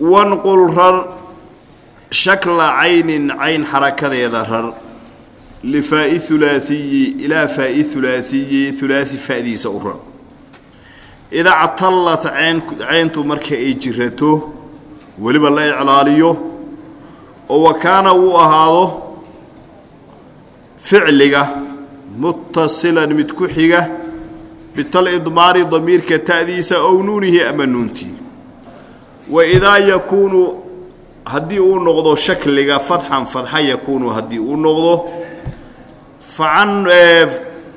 wanqul rar shakla caynin cayn xarakadeeda rar. Lifaa'i hulaaiyi ilaa faa'i hulaaiyi hulaai fa'diisa u rar. Idaa ctallat cayntu marka ay jirato weliba la iclaaliyo oo wa kaana uu ahaado ficliga muttasilan mid ku xiga bital idmaari damiirka ta'diisa ow nuunihi ama nuuntii wa idaa yakuunu haddii uu noqdo shakliga fatxan fadxa yakuunu haddii uu noqdo facan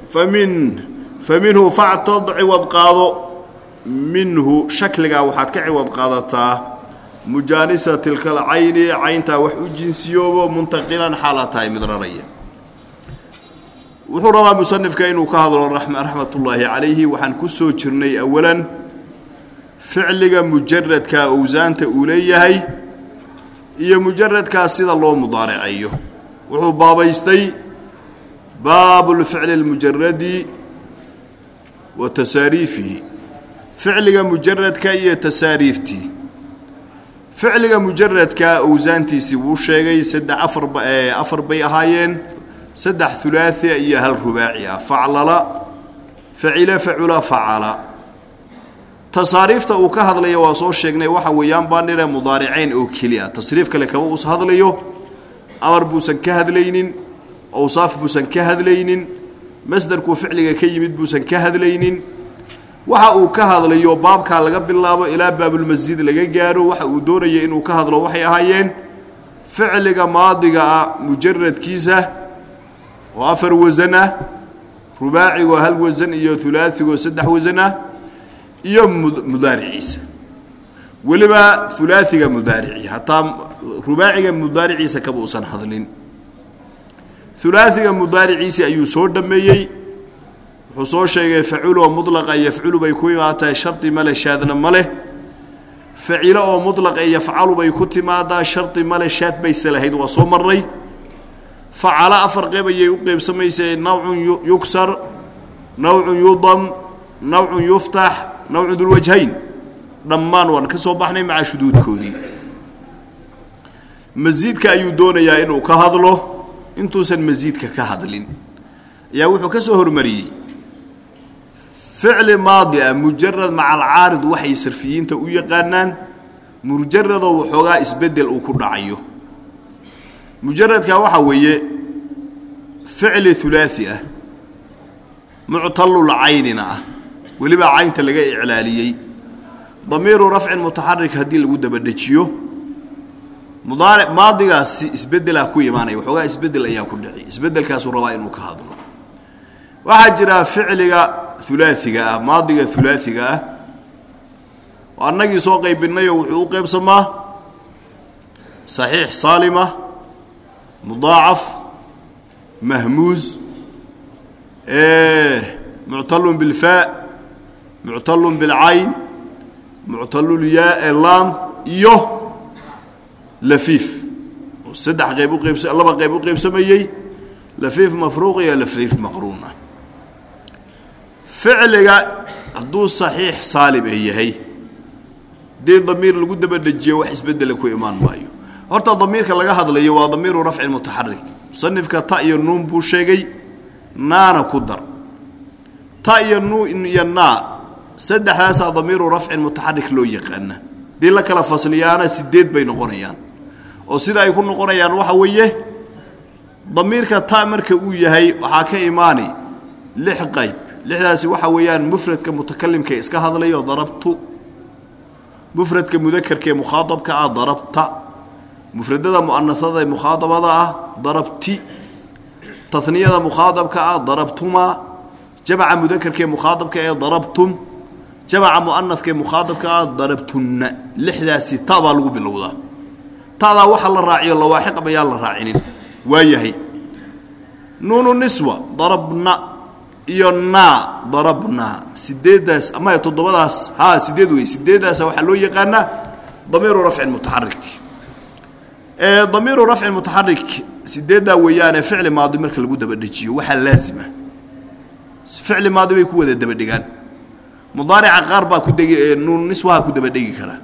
famin fa minhu factad ciwad qaado minhu shakligaa waxaad ka ciwad qaadataa mujaanisa tilka alcayni cayntaa wax u jinsiyoobo muntaqilan xaala tahay mid raraya wuxuu rabaa musanifka inuu ka hadlo raxmatullaahi calayhi waxaan ku jirnay awalan ficliga mujaradka owsaanta uu leeyahay iyo mujaradkaa sida loo mudaaricayo. Wuxuu baabaystay baabulficli اlmujaradi wa tasaariifihi. Ficliga mujaradka iyo tasaariiftii ficliga mujaradka owsaantiisii wuu sheegay saddex afar afar bay ahaayeen. Saddex hulaaثia iyo hal rubaaci ah. Faclala facila facula facala tasaariifta uu ka hadlayo waa soo sheegnay waxa weeyaan baa nire mudaaricayn oo keli ah tasriif kale kama uus hadlayo amar buusan ka hadlaynin awsaaf buusan ka hadlaynin masdarkuu ficliga ka yimid buusan ka hadlaynin. Waxa uu ka hadlayo baabkaa laga bilaabo ilaa baabulmasjid laga gaaro waxa uu doonaya inuu ka hadlo waxay ahaayeen ficliga maadiga ah mujaradkiisa oo afar wasan ah rubaacigoo hal wasan iyo hulaaigoo saddex wasan ah iyo mudaariciisa. Weliba ulaaiga mudaarici hataa rubaaciga mudaariciisa kaba usan hadlin. Ulaaiga mudaariciisi ayuu soo dhameeyey wuxuu soo sheegay facul oo mulaqa yafculu bay ku imaatahay shardi male shaadna ma leh. Facilo oo mulaqa yafcalu bay ku timaadaa shardi male shaad bayse lahayd waa soo marnay facala afar qeyb ayay u qeybsamaysay nawcun yugsar nawcun yudam nawcun yuftax nawcu dulwajhayn dhammaan waan ka soo baxnay maca shuduudkoodii masiidka ayuu doonayaa inuu ka hadlo intuusan masiidka ka hadlin ayaa wuxuu ka soo hormariyey ficli maadi ah mujarad maca alcaarid waxay sarfiyiinta u yaqaanaan mujaradoo waxoogaa isbeddel uu ku dhacayo mujaradka waxaa weeye ficli ulaai ah muctalulcaynina ah weliba caynta laga iclaaliyey. Damiiru rafcin mutaxarik haddii lagu dabadhejiyo mudaaric maadigaasi isbedelaa ku imaanaya waxoogaa isbeddel ayaa ku dhici isbedelkaasuu rabaa inuu ka hadlo. Waxaa jira ficliga ulaaiga ah maadiga ulaaiga ah. Oo annagii soo qaybinayoo wuxuu u qaybsamaa saxiix saalima mudaacaf mahmuuz muctalun bilfaa muctalun bilcayn muctalulyaa laam iyo lafiif. Saddex qayb uqaybs laba qayb u qaybsamayey lafiif mafruuq iyo lafiif maqruun ah ficliga hadduu saxiix saalim ay yahay dii damiir lagu dabadhejiyo wax isbedela ku imaan maayo. Horta damiirka laga hadlayo waa damiiru rafci mutaxarik musanifka ta iyo nuun buu sheegay naana ku dar. Ta iyo nuun iyo naa saddexdaasaa damiiru rafcin mutaxarik loo yaqaana. Dii la kala fasliyaana sideed bay noqonayaan. Oo sida ay ku noqonayaan waxa weeye damiirka ta marka uu yahay waxaa ka imaani lix qayb. Lixdaasi waxa weeyaan mufradka mutakalimka iska hadlayo darabtu. Mufradka mudakarkaee mukhaadabka ah darabta. Mufradada mu'anasada ee mukhaadabada ah darabti. Taniyada mukhaadabka ah darabtumaa jamca mudakarkaee mukhaadabka ee darabtum jamca mu'anaska ee mukhaadabka ah darabtunna lixdaasi ta baa lagu bilowdaa. Tadaa waxa la raaciyo lawaaxiq bayaan la raacinin. Waayahay. Nuunu niswa darabna iyo naa darabnaa sideeddaas ama toddobadaas haa sideed wey sideeddaasa waxaa loo yaqaanaa damiiru rafcin mutaxarik damiiru rafcin mutaxarik sideeddaa weeyaane ficli maadi marka lagu dabadhejiyo waxaa laazima. Ficli maadi bay ku wada dabadhegaan mudaarica qaar baa ku degi nuun niswaha ku dabadhegi kara.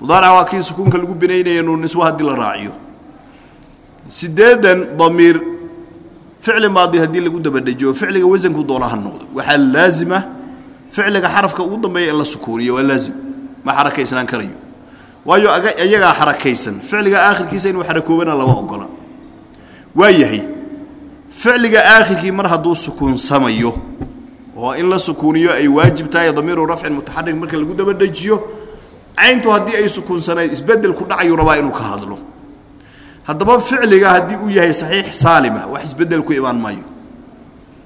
Mudaarica waa kii sukuunka lagu binaynaya nuuniswa haddii la raaciyo. Sideedan damiir ficli maadi haddii lagu dabadhejiyo ficliga wasanku doona ha noqdo. Waxaa laazima ficliga xarafka ugu dambeeya in la sukuuniyo waa laazim. Ma xarakaysnaan karayo. Waayo iyagaa xarakaysan. Ficliga aakhirkiisa inuu xarakoobana lama ogola waa yahay ficliga aakhirkii mar hadduu sukuunsamayo oo in la sukuuniyo ay waajib tahay damiiru rafcin mutaxarik marka lagu dabadhejiyo cayntu haddii ay sukuunsanayd isbeddel ku dhacayuu rabaa inuu ka hadlo. Haddaba ficliga haddii uu yahay saxiix saalima wax isbeddel ku imaan maayo.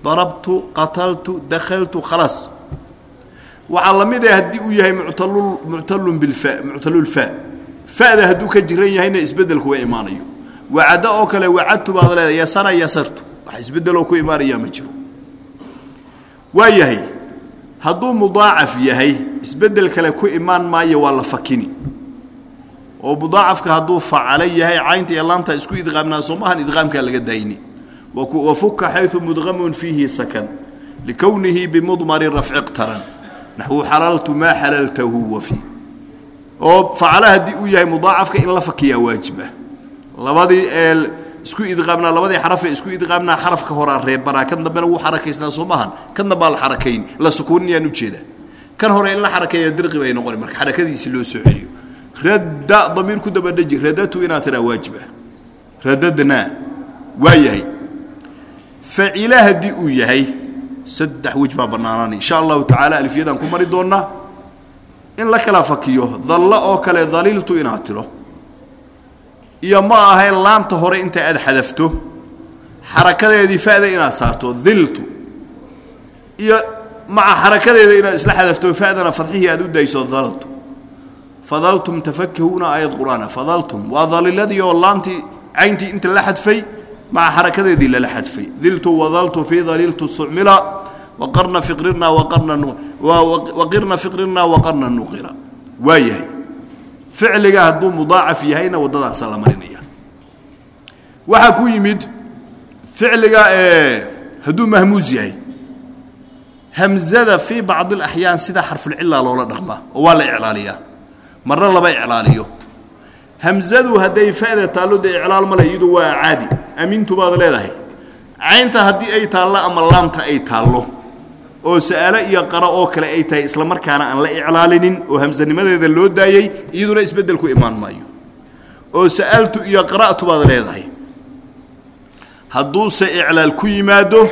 Darabtu qataltu dakhaltu khalaas waxaa la mid ah haddii uu yahay muctalul muctalun bilfa muctalulfa fa'da hadduu ka jiran yahayna isbeddel kuwa imaanayo. Wacado oo kale wacadtu baad leedahay yasara yasartu wax isbedeloo ku imaanayaa ma jiro waa yahay. Hadduu mudaacaf yahay isbeddel kale ku imaan maayo waa la fakini. Oo mudaacafka hadduu facalo yahay caynta iyo laamta isku idqaamnaa soo maahan idqaamkaa laga daayni wafuka xayu mudqamun fiihi sakan likownihi bimudmari rafci iqtaran naxwu xalaltu maa xalaltahu wafi oo facalo haddii uu yahay mudaacafka in la fakiyaa waajib ah labadii isku idqaamnaa labadii xarafee isku idqaamnaa xarafka horaa reebanaa kan dambena wuu xarakaysnaa soo maahan kan la xarakayn? La sukuuninayaan u jeedaa kan hore in la xarakeeya dirqi bay noqoni marka xarakadiisii loo soo celiyo. Radda damiir ku dabadheji radatu inaad tiraa waajib ah. Waa yahay. Facila haddii uu yahay saddex wej baa bannaanaan. Insha allahu tacaala alfiyadaan ku mari doonnaa in la kala fakiyo dallo oo kale daliiltu inaad tiro iyo ma ahayn laamta hore inta aad xadafto. Xarakadeedii fa'da inaad saarto diltu iyo maca xarakadeeda inaad isla xadafto fa'dana fadxihii aad u dayso daltu fadaltum tafakahuuna aayad qur'aana fadaltum. Waa daliiladii oo laamtii cayntii inta la xadfay maca xarakadeedii lala xadfay. Diltu wadaltu fii daliiltu istucmila waqarna fiqrirna waqarna waqirna fiqrirna waqarna nuqira. Waa yahay ficliga hadduu mudaacaf yahayna waddadaasa la marinaya. Waxaa ku yimid ficliga hadduu mahmuus yahay. Hamzada fii bacdi alaxyaan sida xarfulcilaa loola dhaqmaa oo waa la iclaaliyaa. Marna laba iclaaliyo. Hamzadu hadday fa'da taallo dee iclaal male iyadu waa caadi. Amintu baad leedahay. Caynta haddii ay taallo ama laamta ay taallo oo sa'alo iyo qaro oo kale ay tahay isla markaana aan la iclaalinin oo hamsanimadeeda loo daayey iyaduna isbeddel ku imaan maayo. Oo sa'altu iyo qara'tu baad leedahay. Hadduuse iclaal ku yimaado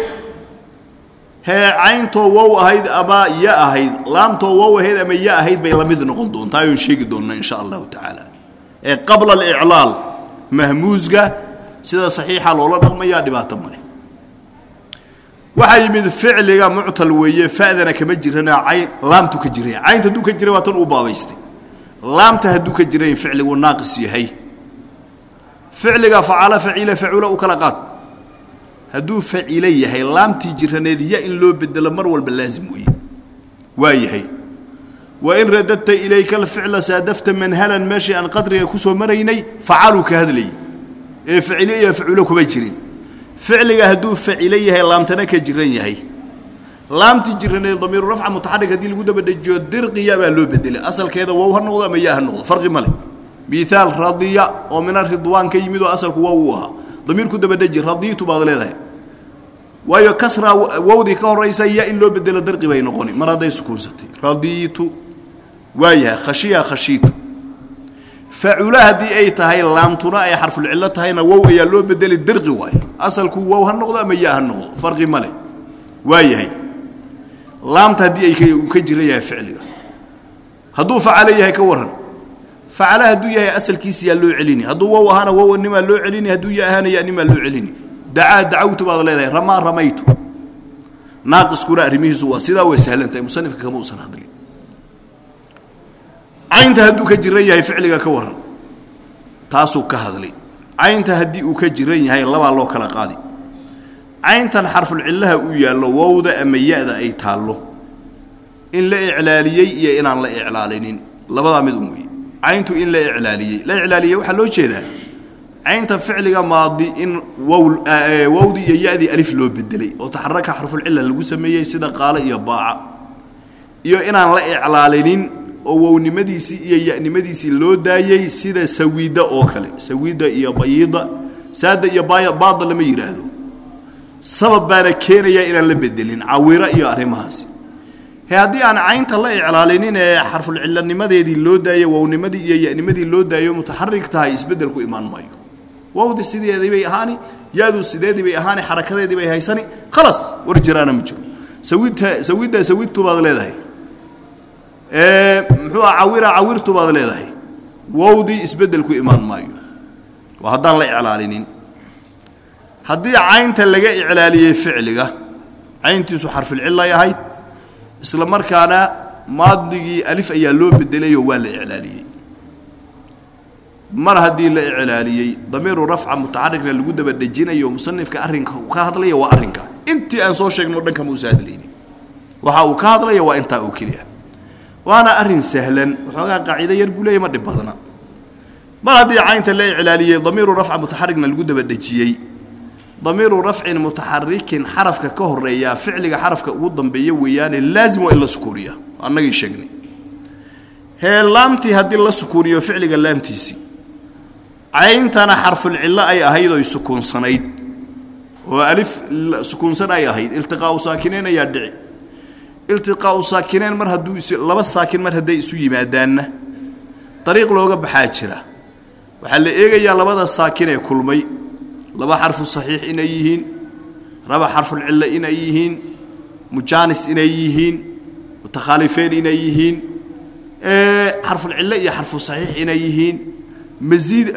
hee cayntoo wow ahayd ama ya ahayd laamtoo wow ahayd ama ya ahayd bay la mid noqon doontaa oon sheegi doonna insha allahu tacaala. Ee qabla aliclaal mahmuusga sida saxiixa loola dhaqmayaa dhibaato male waxaa yimid ficliga muctal weeye fa'dana kama jirana cayn laamtu ka jiraya caynta hadduu ka jiray waa tan uu baabaystay. Laamta hadduu ka jiray ficligu naaqis yahay. Ficliga facala faciila facula u kala qaad. Hadduu facilo yahay laamtii jiraneed ya in loo bedelo mar walba laazim weeye. Waa yahay. Wain radadta ilayka alficla saadafta manhalan meeshii aan qadriga ku maraynay facaluu ka hadlayay. Ee facilo iyo faculo kuma jirin ficliga hadduu facilo yahay laamtana ka jiran yahay. Laamtii jiraneed damiiru rafca mutaxarik haddii lagu daba dejiyo dirqiya baa loo bedelay asalkeeda wow ha noqdo ama yaa ha noqdo? Farqi male miaal radiya oo mina ridwaan ka yimid oo asalku wow uu ahaa. Damiir ku dabadeji radiitu baad leedahay. Waayo kasraa wowdii ka horaysa ya in loo bedelo darqi bay noqoni. Mar hadday sukuunsatay. Radiitu waa yahay khashiya khashiitu facula haddii ay tahay laamtuna ay xarfulcillo tahayna wow ayaa loo bedeli dirqi waayo asalku wow ha noqdo ama ya ha noqdo farqi male waa yahay. Laamta haddii ay ka jiran yahay ficliga. Hadduu facalo yahay ka waran facala hadduu yahay asalkiisa yaa loo celini. Hadduu wow ahaana wow nimaa loo celini hadduu ya ahaana ya nimaa loo celini. Dacaa dacawtu baad leedahay ramaa ramaytu. Naaqiskuna arrimihiisu waa sidaa way sahlantahay musanifka kama uusan hadlin caynta hadduu ka jiran yahay ficliga ka waran taasuu ka hadlay. Caynta haddii uu ka jiran yahay labaa loo kala qaadi. Cayntan xarfulcillaha uu yaallo wowda ama ya-da ay taallo. In la iclaaliyey iyo inaan la iclaalinin labadaa mid un wey cayntu in la iclaaliyey. La iclaaliyey waxaa loo jeedaa. Caynta ficliga maadi in wow wowdii iyo ya-dii alif loo bedelay oo taxaraka xarfulcilla lagu sameeyey sida qaalo iyo baaca. Iyo inaan la iclaalinin oo wownimadiisii iyo yanimadiisii loo daayey sida sawiida oo kale sawiida iyo bayiida saada iyo baada lama yidhaahdo sabab baana keenayaa inaan la bedelin cawiro iyo arrimahaasi. Haddii aan caynta la iclaalinin ee xarfulcilanimadeedii loo daayo wownimadii iyo yanimadii loo daayo mutaxarig tahay isbeddel ku imaan maayo. Wowdi sideedii bay ahaani yaadu sideedii bay ahaani xarakadeedii bay haysani khalaas war jiraana ma jiro. Sawidta sawidda sawidtu baad leedahay muxuu ah cawira cawirtu baad leedahay. Wowdii isbeddel ku imaan maayo. Waa haddaan la iclaalinin. Haddii caynta laga iclaaliyey ficliga cayntiisu xarfilcilay ahayd isla markaana maadigii alif ayaa loo bedelayoo waa la iclaaliyey. Mar haddii la iclaaliyey damiiru rafca mutaxarigna lagu daba dhejinayo musanifka arrinka uu ka hadlaya waa arrinka. Intii aan soo sheegno dhanka muusa hadlayni waxa uu ka hadlaya waa intaa oo keliya waana arrin sahlan. Waxoogaa qaacido yar buu leeya ma dhib badna. Mar haddii caynta la iclaaliyey damiiru rafca mutaxarigna lagu daba dhejiyey damiiru rafcin mutaxarikin xarafka ka horeeyaa ficliga xarafka ugu dambeeya weeyaane laazim waa in la sukuuriya. Annagii sheegnay. Hee laamtii haddii la sukuuriyo ficliga laamtiisii cayntana xarfulcillo ay ahayd oy sukuunsanayd. Oo alif sukuunsan ay ahayd. Iltiqaau saakineen ayaa dhici iltiqaau saakineen mar hadduu laba saakin mar hadday isu yimaadaanna dariiq looga baxaa jira. Waxaa la eegayaa labada saakin ee kulmay laba xarfu saxiix inay yihiin laba xarfulcillo inay yihiin mujaanis inay yihiin mutakhaalifeen inay yihiin xarfulcillo iyo xarfu saxiix inay yihiin. Masiid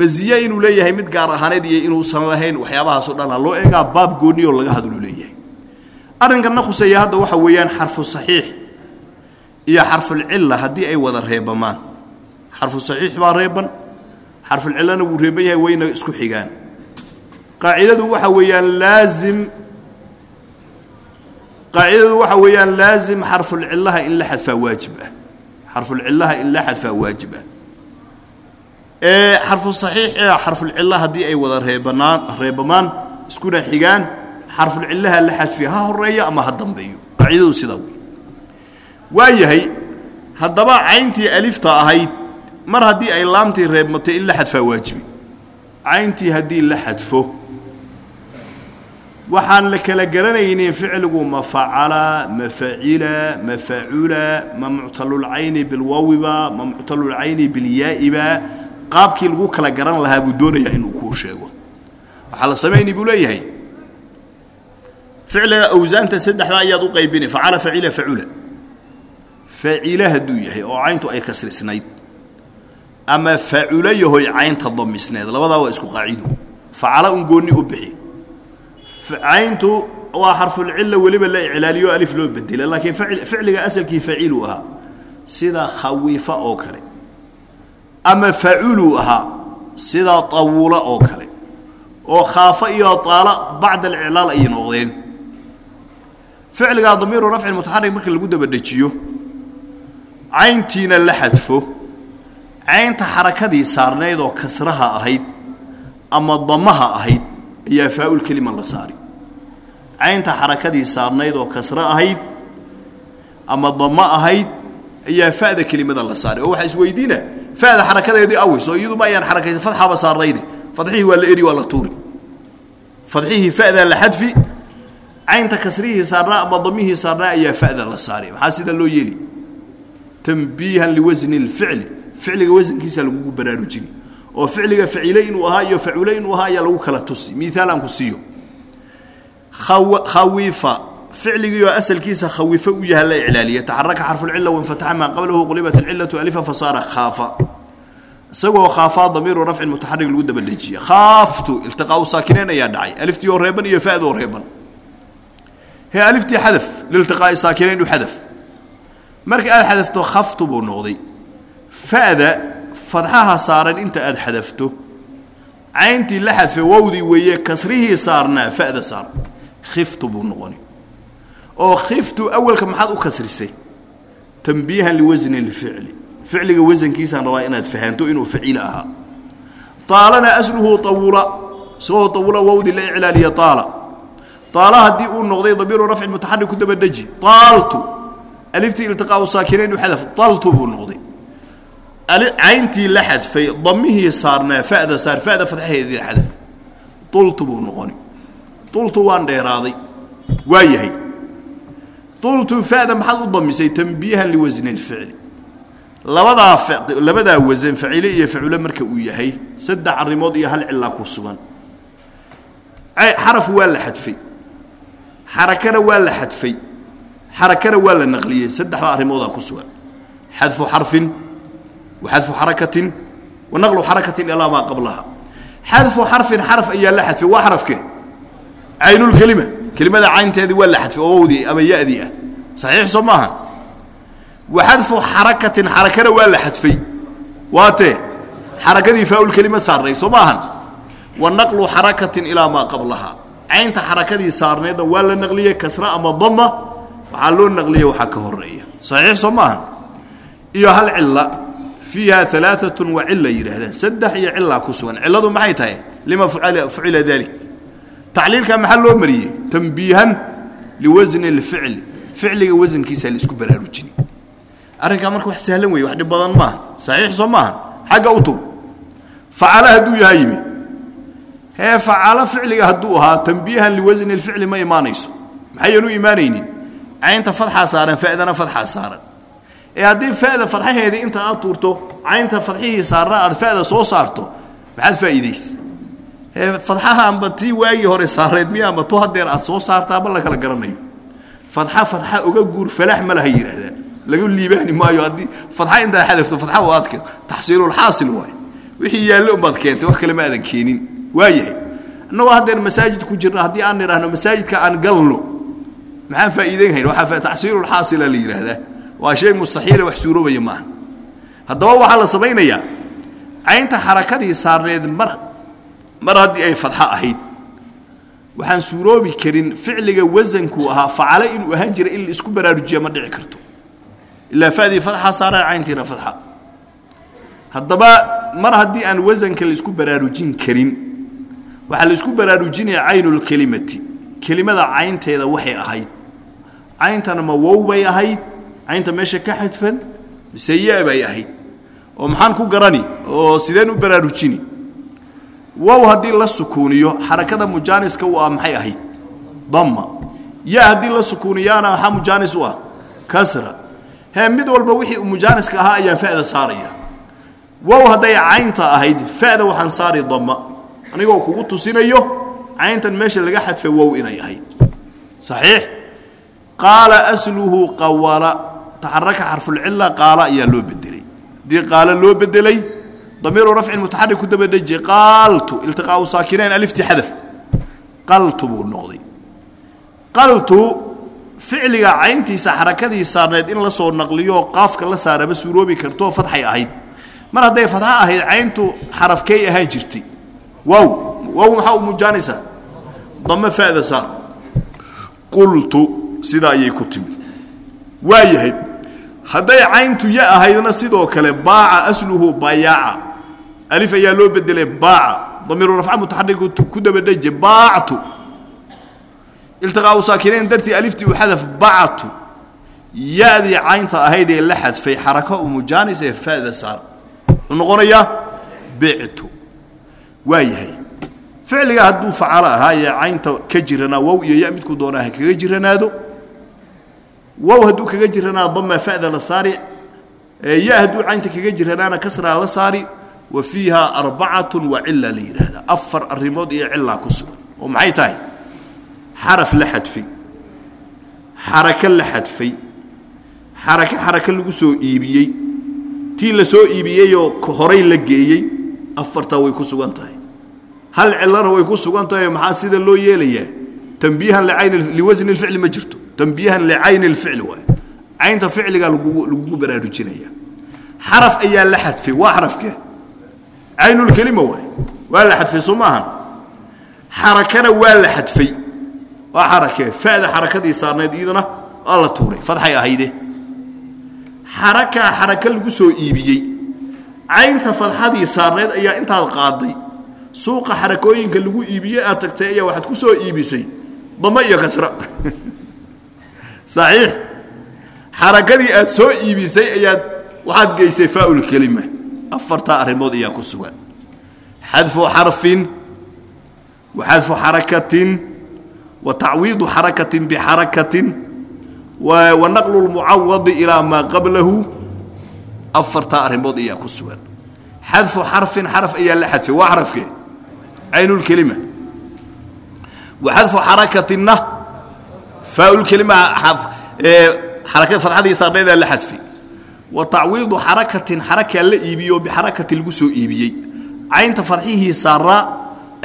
masiye inuu leeyahay mid gaar ahaaneed iyo inuusan lahayn waxyaabahaasoo dhan ha loo eegaa baab goonioo laga hadlu leeyahay arrinkanna khuseeya hadda waxa weeyaan xarfu saxiix iyo xarfulcilla haddii ay wada reebamaan. Xarfu saxiix baa reeban xarfulcillana wuu reeban yahay wayna isku xigaan. Qaacidadu waxa weeyaan laazim qaacidadu waxa weeyaan laazim xarfulcillaha in la xadfaa waajib ah. Xarfulcillaha in la xadfaa waajib ah. Xarfu saxiix ee xarfulcilla haddii ay wada reebanaan reebamaan iskuna xigaan xarfulcillaha la xadfiya ha horeeyo ama ha dambeeyo. Qaacidadu sidaa wey waa yahay haddaba cayntii alifta ahayd mar haddii ay laamtii reebmatay in la xadfaa waajibi. Cayntii haddii la xadfo. Waxaan la kala garanaynin ficligu ma facala ma facila ma muctalulcayni bilwawiba ma muctalulcayni bilyaa'iba qaabkii lagu kala garan lahaa buu doonayaa inuu kuu sheego. Waxaa la samayni buu leeyahay ficliga awsaanta saddexdaa ayaad u qaybini facala facila facula. Facila hadduu yahay oo cayntu ay kasrisnayd ama facula yahoy caynta damisneed labadaa waa isku qaacido. Facala un goonni u bixi. Cayntu waa xarfulcilla weliba la iclaaliyo alif loo bedela laakiin ficliga asalkii faciiluu ahaa sida khawiifa oo kale ama faculu ahaa sida tawula oo kale oo khaafa iyo taala bacda aliclaal ficligaa damiiru rafci mutaxarik marka lagu dabadhejiyo cayntiina la xadfo caynta xarakadii saarnayd oo kasraha ahayd ama damaha ahayd ayaa faaul kelima la saari. Caynta xarakadii saarnayd oo kasro ahayd ama damo ahayd ayaa fa'da kelimada la saaray oo waxaa isweydiina fa'da xarakadeedii aways oo iyadu ma ayaan xarakaysan fadxaba saarnayde fadxihii waa la eri waa la tuuri. Fadxihii fa'daa la xadfi caynta kasrihii saarnaa ama damihii saarnaa ayaa fa'da la saaray maxaa sida loo yeeli? Tanbiihan liwasni اlficli ficliga wasankiisa lagugu baraarujini. Oo ficliga facile inuu ahaa iyo facule inuu ahaa ayaa lagu kala tusi. Miaal aan ku siiyo. Khawiifa. Ficligiioo asalkiisa khawiifo u yaha la iclaaliya. Taxaraka xarfucila wanfataxa maa qablahu qulibat alcilatu alifan fasaara khaafa. Isagoo khaafaa damiiru rafcin mutaxarig lagu daba dhejiye khaaftu iltiqaau saakineen ayaa dhacay. Aliftii oo reeban iyo fa'doo reeban he aliftii xadaf liltiqaa'i saakineyn u xadaf marka aad xadafto khaftu buu noqday. Fa'da fadxaha saaran inta aad xadafto cayntii la xadfay wowdii weeye kasrihii saarnaa fa'da saar. Khiftu buu noqoni. Oo khiftu awalka maxaad u kasrisay? Tanbiihan liwasni lficli ficliga wasankiisaan rabaa inaad fahanto inuu faciil ahaa. Aalana asluhu awula isagoo awula wowdii la iclaaliya aala aala haddii uu noqday damiiru rafcin mutaxarik ku dabadheji aaltu aliftii iltiqaau saakinayn u xadaf daltu buu noqday. Cayntii la xadfay damihii saarnaa fa'da saar fa'da fatxaheedii xadaf. Dultu buu noqoni. Dultu waan dheeraaday. Waa yahay. Dultu fa'da maxaad u damisay tanbiihan liwasni اlficli labadaa labadaa wasan facile iyo faculo marka uu yahay saddex arrimood iyo hal cilaa ku sugan. Xaraf waa la xadfay xarakana waa la xadfay xarakana waa la naqliyey. Saddexda arrimoodaa ku sugan. Xadfu xarfin wa xadfu xarakatin wa naqlu xarakatin ilaa maa qablaha. Xadfu xarfin xaraf ayaa la xadfay waa xarafke? Caynulkelima kelimada caynteedii waa la xadfay oo wowdii ama ya'dii ah. Saxiix soo maaha wa xadfu xarakatin xarakana waa la xadfay waatee xarakadii faaulkelima saarnay soo maahan. Wa naqlu xarakatin ilaa maa qablaha caynta xarakadii saarneedna waa la naqliyey kasra ama dama waxaa loo naqliyey waxaa ka horreeya saxiix soo maaha? Iyo hal cila fiiha alaaatun wa cila yidhaahdaan. Saddex iyo cilaa ku sugan. Ciladu maxay tahay? Lima fucila dalik tacliilka maxaa loo mariyey? Tanbiihan liwasni اlficli ficliga wasankiisa la isku baraarujini arrinkaa marka wax sahlan weeye wax dhib badan maaha. Saxiix soo maaha? Xagga u tug facala hadduu yahaa yimi hee facalo ficliga hadduu ahaa tanbiihan liwasni اlficli ma imaanayso. Maxayan u imaanaynin? Caynta fadxaa saaran fa'dana fadxaa saaran. Ee haddii fa'da fadxaheedii inta aad tuurto caynta fadxihii saarna aad fa'da soo saarto maxaad faa'iidaysa ee fadxaha amba tii waagii hore saareed miya amba tu haddeer aad soo saartaa ma la kala garanayo. Fadxa fadxa uga guur falax ma laha yidhaahdaan. Laga liibaani maayo haddii fadxa intaad xadafto fadxa u aadke taxsiilulxaasil waay. Wixii yaallo umbaad keentay waayahay annagoo haddeer masaajid ku jirno haddii aan nidhaahno masaajidka aan galno maxaan faa'iideyn hayn waxaa taxsiilulxaasila la yidhaahdaa. Waa shay mustaxiila wax suuroobaya maaha haddaba waxaa la samaynayaa caynta xarakadii saarneed mar mar haddii ay fadxo ahayd. Waxaan suuroobi karin ficliga wasankuu ahaa facalo inuu ahaan jira in la isku baraarujiya ma dhici karto. Ilaa fadii fadxa saareen cayntiina fadxa. Haddaba mar haddii aan wasanka la isku baraarujin karin waxaa la isku baraarujinaya caynulkelimati kelimada caynteeda waxay ahayd. Cayntana ma wow bay ahayd caynta meesha ka xadfan mise ya bay ahayd. Oo maxaan ku garani? Oo sideen u baraarujini? Wow haddii la sukuuniyo xarakada mujaaniska u ah maxay ahayd? Damma. Ya haddii la sukuuniyaana maxaa mujaanis u ah? Kasra. Hee mid walba wixii mujaaniska ahaa ayaan fa'da saaraya wow hadday caynta ahayd fa'da waxaan saari damma anigoo kugu tusinayo cayntan meesha laga xadfay wow inay ahayd. Saxiix. Qaala asluhu qawala. Taxaraka xarfulcila qaala ayaa loo bedelay haddii qaalo loo bedelay damiiru rafcin mutaxarik ku daba deji qaaltu iltiqaau saakinayn alifti xadaf. Qaltu buu noqday. Qaltu ficliga cayntiisa xarakadii saarneed in la soo naqliyo qaafka la saarama suuroobi kartoo fadxay ahayd. Mar hadday fadxa ahayd cayntu xarafkay ahaan jirtay wow. Wow maxaa u mujaanaysaa dame fa'da saar. Qultu sidaa ayay ku timid. Waa yahay hadday cayntu ya ahaydna sidoo kale baaca asluhu bayaaca. Alif ayaa loo bedelay baaca. Damiiru rafca mutaxariku ku dabadheje baactu. Iltiqaau saakinayn dartii aliftii u xadaf bactu ya-dii caynta ahayd ee la xadfay xarako u mujaanis ee fa'da saar. Wuxuu noqonayaa bictu waa yahay. Ficliga hadduu facalo ahaa ee caynta ka jiranaa wow iyo ya midkuu doonaa ha kaga jiranaado? Wow hadduu kaga jiranaado dama fa'da la saari. Ya hadduu caynta kaga jiranaana kasraa la saari. Wa fiiha arbacatun wa cila la yidhaahdaa. Afar arrimood iyo cilaa ku sugan. Oo maxay tahay? Xaraf la xadfay. Xarako la xadfay. Xarako xarako lagu soo iibiyey. Tii la soo iibiyeyoo horay la geeyey. Afartaa way ku sugan tahay hal cilana way ku sugan tahay maxaa sida loo yeelayaa? Tambiihan liwasni lficli ma jirto. Tambiihan licayni lficli waay. Caynta ficligaa lagugu baraarujinaya. Xaraf ayaa la xadfay waa xarafke? Caynulkelima waay. Waa la xadfay soo maaha xarakana waa la xadfay. Waa xarakee fa'da xarakadii saarneed iyaduna waa la tuuray. Fadxay ahayde. Xarakaa xaraka lagu soo iibiyey. Caynta fadxadii saarneed ayaa intaad qaaday suuqa xarakooyinka lagu iibiyey aad tagtay ayaa waxaad ku soo iibisay. Damo iyo kasra. Saxiix. Xarakadii aad soo iibisay ayaad waxaad geysay faaulkelima afartaa arrimood ayaa ku sugan. Xadfu xarfin wa xadfu xarakatin wa tacwiidu xarakatin bixarakatin wa naqlu lmucawadi ilaa maa qablahu. Afartaa arrimood ayaa ku sugan caynulkelima wa xadfu xarakatinna faaulkelima xarakad farxadii saarneedaa la xadfay wa tacwiidu xarakatin xarakaa la iibiyo bixarakati lagu soo iibiyey. Caynta farxihii saaraa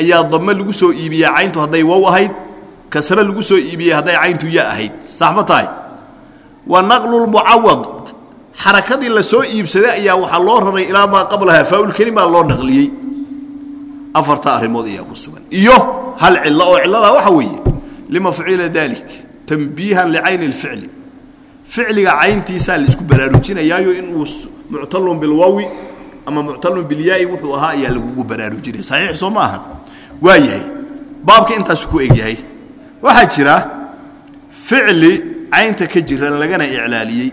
ayaa dame lagu soo iibiyey cayntu hadday wow ahayd kasre lagu soo iibiyey hadday cayntu ya ahayd. Sax ma tahay? Wa naqlulmucawad xarakadii la soo iibsaday ayaa waxaa loo raray ilaa maa qablaha faaulkelima loo naqliyey afarta arrimood ayaa ku sugan. Iyo hal cillo oo cilladaa waxa weeye lima fucila dalik tanbiihan licayni اlficli ficliga cayntiisaa la isku baraarujinayaayo inuu muctalun bilwawi ama muctalun bilyaai wuxuu ahaa ayaa lagugu baraarujinaya. Saxiix soo ma aha waa yahay. Baabka intaasu ku egyahay waxaa jira ficli caynta ka jiran lagana iclaaliyey.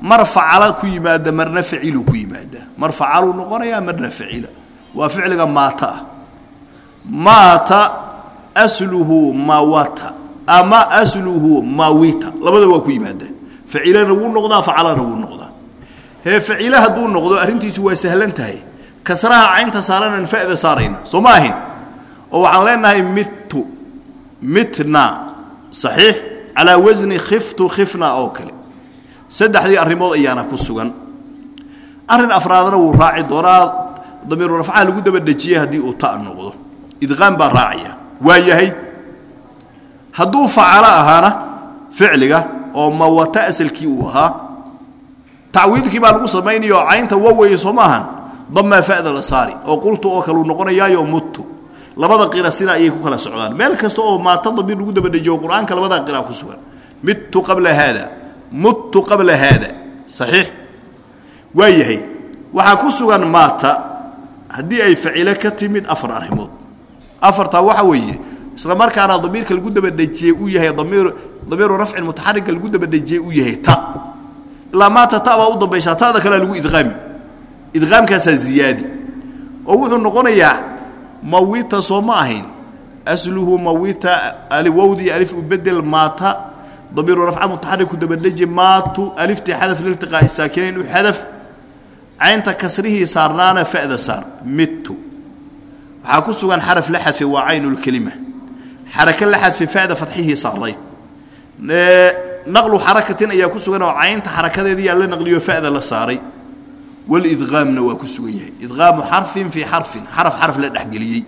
Mar facala ku yimaada marna faciluu ku yimaada. Mar facaluu noqonayaa marna facila waa ficliga maata. Ah maata asluhu mawata ama asluhu mawita. Labada waa ku yimaada facilana wuu noqdaa facalana wuu noqdaa. Hee facile hadduu noqdo arrintiisu waa sahlan tahay. Kasraha caynta saaranan fa'da saarayna. Soo ma ahin? Oo waxaan leenahay mittu mitna saxiix calaa wasni khiftu khifna oo kale. Saddexdii arrimood ayaana ku sugan. Arrin afraadna wuu raaci doonaa damiiru rafcaha lagu daba dhejiyey haddii uu ta noqdo. Idqaam baa raacaya. Waa yahay hadduu facalo ahaana ficliga oo mawata asalkii uu ahaa tacwiidkii baa lagu samaynayo caynta waweye soo maahan damaa fa'da la saari oo qultu oo kaleu noqonayaayo muttu. Labada qira sidaa ayay ku kala socdaan. Meel kasta oo maata damiir lagu daba dhejiyo qur'aanka labadaa qira ku sugan. Mittu qabla haada muttu qabla haada. Saxiix. Waa yahay waxaa ku sugan maata haddii ay facilo ka timid afar arrimood. Afartaa waxa weeye isla markaana damiirka lagu dabadhejiyey uu yahay damiir damiiru rafcin mutaxarika lagu dabadhejiyey uu yahay ta. Ilaa maanta ta baa u dambaysaa tada kalea lagu idqaami. Idqaamkaasaa ziyaadi. Oo wuxuu noqonayaa mawita soo ma ahayn. Asluhu mawita wowdii alif ubedel maata. Damiiru rafca mutaxarik ku dabadheji maatu aliftii xadaf liltiqaa'i saakinayn u xadaf caynta kasrihii saarnaana fa'da saar mittu waxaa ku sugan xaraf la xadfay waa caynulkelima xaraka la xadfay fa'da fadxihii saarayd naqlu xarakatin ayaa ku sugan oo caynta xarakadeediyaa la naqliyo fa'da la saaray. Walidqaamna waa ku sugan yahay. Idqaamu xarfin fii xarfin xaraf xaraf la dhexgeliyey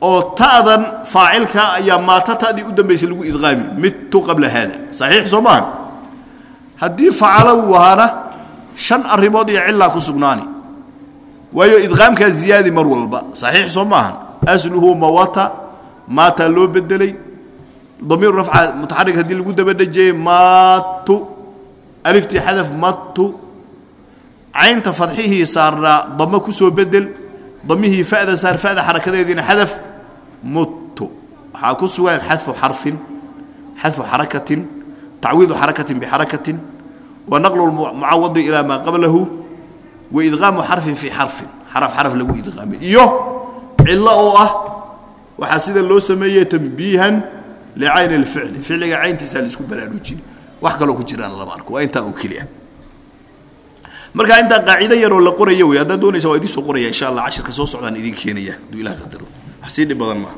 oo ta'dan faacilka ayaa maata ta'dii u dambaysay lagu idqaami mittu qabla haada. Saxiix soo maaha haddii facalo uu ahaana shan arrimood iyo cilaa ku sugnaani. Waayo idqaamkaa ziyaadi mar walba saxiix soo maahan. Asluhu mawata maataa loo bedelay damiiru rafca mutaxarik haddii lagu dabadhejiyey maatu aliftii xadaf matu caynta fadxihii saarnaa damo ku bedel damihii fa'da saar fa'da xarakadeediina xadaf muttu. Waxaa ku sugan xadfu xarfin xadfu xarakatin tacwiidu xarakatin bixarakatin wa naqlu mucawadi ilaa maa qablahu wa idqaamu xarfin fii xarfin xaraf xaraf lagu idqaamay iyo cillo oo ah waxaa sida loo sameeyey tambiihan licayni اlficli ficliga cayntiisaa la isku baraarujin wax kaloo ku jiraan lama arko. Waa intaa oo keliya. Markaa intaa qaacido yaroo la qoraya wey haddaad doonaysa waa idiin soo qoraya insha allah cashirka soo socdaan idin keenaya. Hadduu ilah qadaro wax sii dhib badan maaha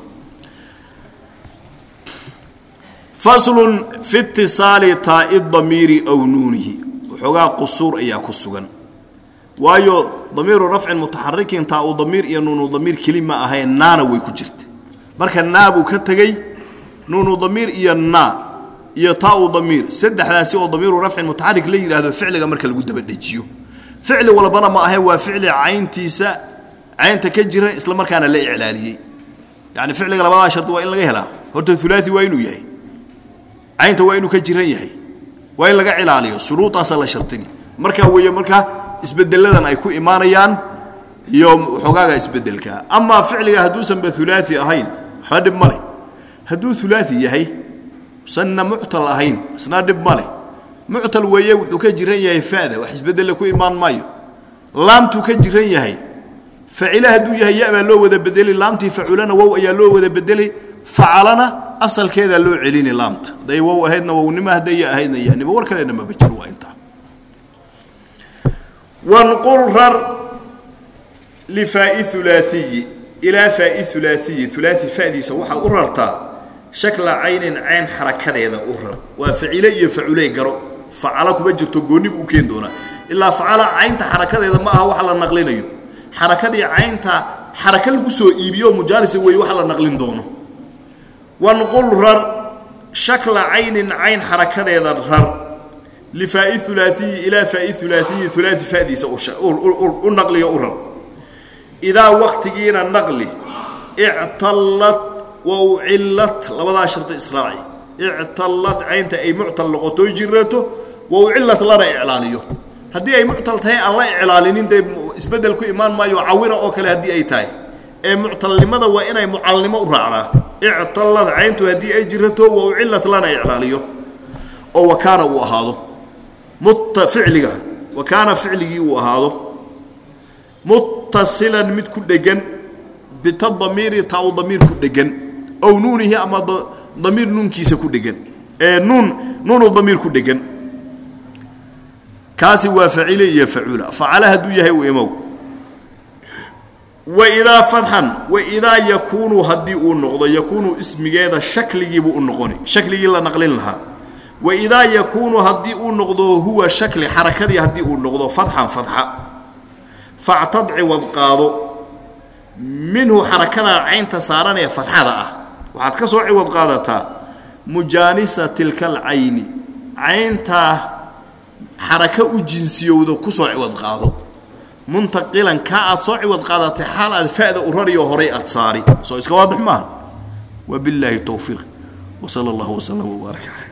faslun fi itisaali taa'i damiiri aw nuunihi. Waxoogaa qusuur ayaa ku sugan. Waayo damiiru rafcin mutaxarikin taa uu damiir iyo nuunu damiir keli ma ahayn naana way ku jirta marka naa buu ka tegey nuunu damiir iyo naa iyo taa uu damiir. Saddexdaasi oo damiiru rafcin mutaxarik la yidhaahdo ficliga marka lagu dabadhejiyo ficli walbana ma ahayn waa ficli cayntiisa caynta ka jiran isla markaana la iclaaliyey. Yani ficliga labadaa shardi caynta waa inuu ka jiran yahay. Waa in laga cilaaliyo shuruudaasaa la shardini markaa weeye markaa isbedeladan ay ku imaanayaan iyo xogaaga isbeddelka. Amaa ficliga hadduusanba ulaai ahayn waxba dhib ma leh. Hadduu ulaai yahay usanna muctal ahayn isna dhib ma leh. Muctal weeye wuxuu ka jiran yahay fada. Wax isbedelle ku imaan maayo. Laamtuu ka jiran yahay. Facila hadduu yahay ya baa loo wada bedeli laamtii faculana wow ayaa loo wada bedeli facalana asalkeedaa loo celini laamta. Haday wow ahaydna wownimo hadday ahaydna yanimo war kalena maba jiro waa intaa. Wanqul rar lifaai ulaaiyi ilaa faai ulaaiyi ulaai fadiisa waxaad u rartaa shakla caynin cayn xarakadeeda u rar. Waa facile iyo facule garo. Facala kuma jirto goonibu u keeni doonaa. Ilaa facala caynta xarakadeeda ma aha waxa la naqlinayo. Xarakadii caynta xaraka lagu soo iibiyo mujaalisa wey waxa la naqlin doono wanqul rar shakla caynin cayn xarakadeeda rar. Lifaai ulaaiyi ilaa faai ulaaiyi ulaai fadiisa u naqliyo u rar. Idaa waktigiina naqli ictallat wa ucillat labadaa shardi israaci. Ictallat caynta ay muctal noqotoy jirato wa ucillat lana iclaaliyo. Haddii ay muctal tahay aan la iclaalinin dee isbeddel ku imaan maayo cawira oo kale haddii ay tahay. Ee muctalnimada waa inay mucalnimo u raacdaa ictallat cayntu haddii ay jirato wa ucillat lana iclaaliyo oo wakaana uu ahaado. Mutta ficliga wakaana ficligii uu ahaado. Muttasilan mid ku dhegan bita damiiri taa u damiir ku dhegan. Ow nuunihi ama damiir nuunkiisa ku dhegan. Ee nuun nuunu damiir ku dhegan. Kaasi waa facile iyo facuula. Facala hadduu yahay imow waidaa fatxan waidaa yakuunu haddii uu noqdo yakuunu ismigeeda shakligiibuu u noqoni shakligii la naqlin lahaa. Waidaa yakuunu haddii uu noqdo huwa shakli xarakadii haddii uu noqdo fatxan fatxa factad ciwad qaado minhu xarakadaa caynta saaran ee fatxada ah. Waxaad ka soo ciwad qaadataa mujaanisa tilka alcayni cayntaa xaraka u jinsiyowda ku soo ciwad qaado muntaqilan kaa aad soo ciwad qaadatay xaal aad fa'da u rariyo horay aad saari. Soo iska waadix maaha wabillaahi towfiiq wsala allahu wslam wbaarak caleyh